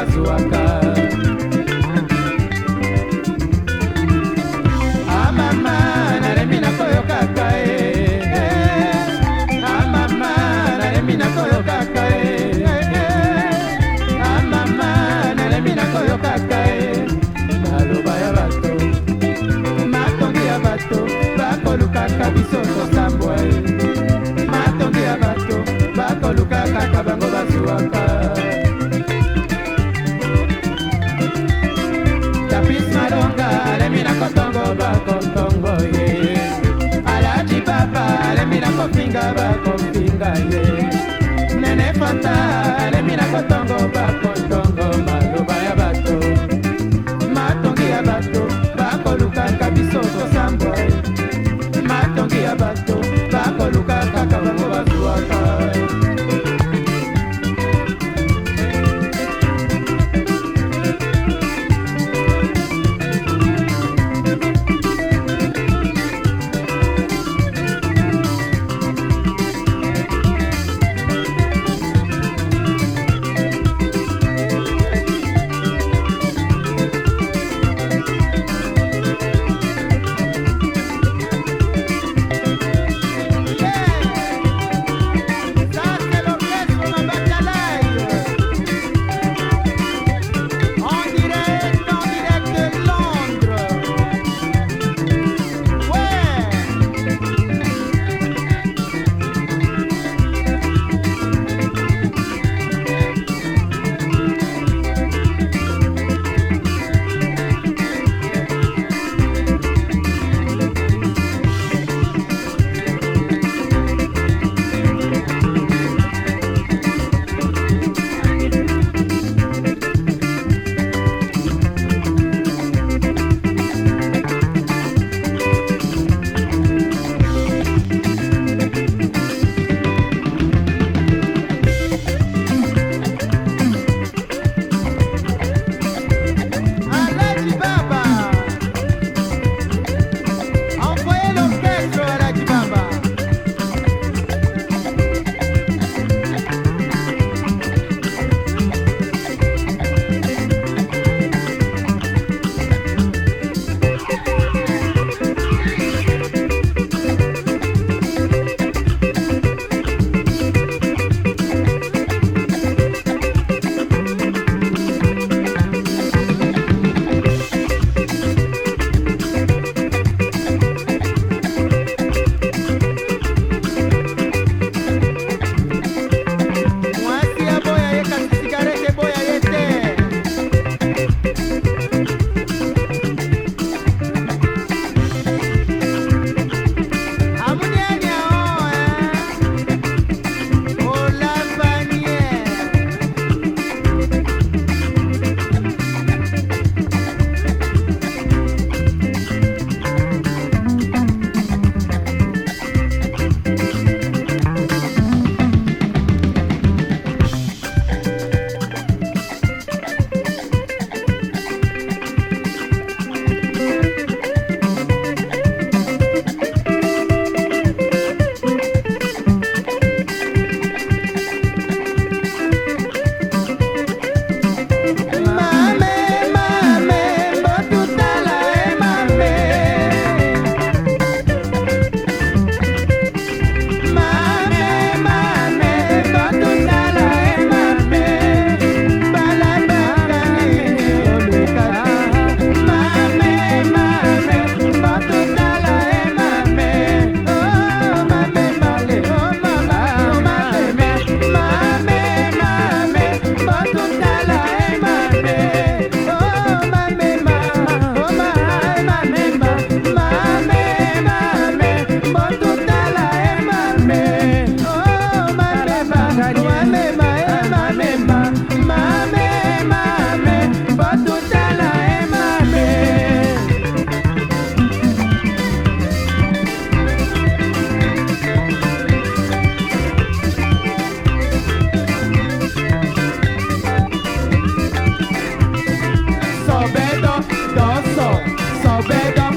a sua casa. bonga lemi na kotongo bakotongo ye alaji papa lemi na kopinga bakompinga ye nene fanta lemi na kotongo papa Alberto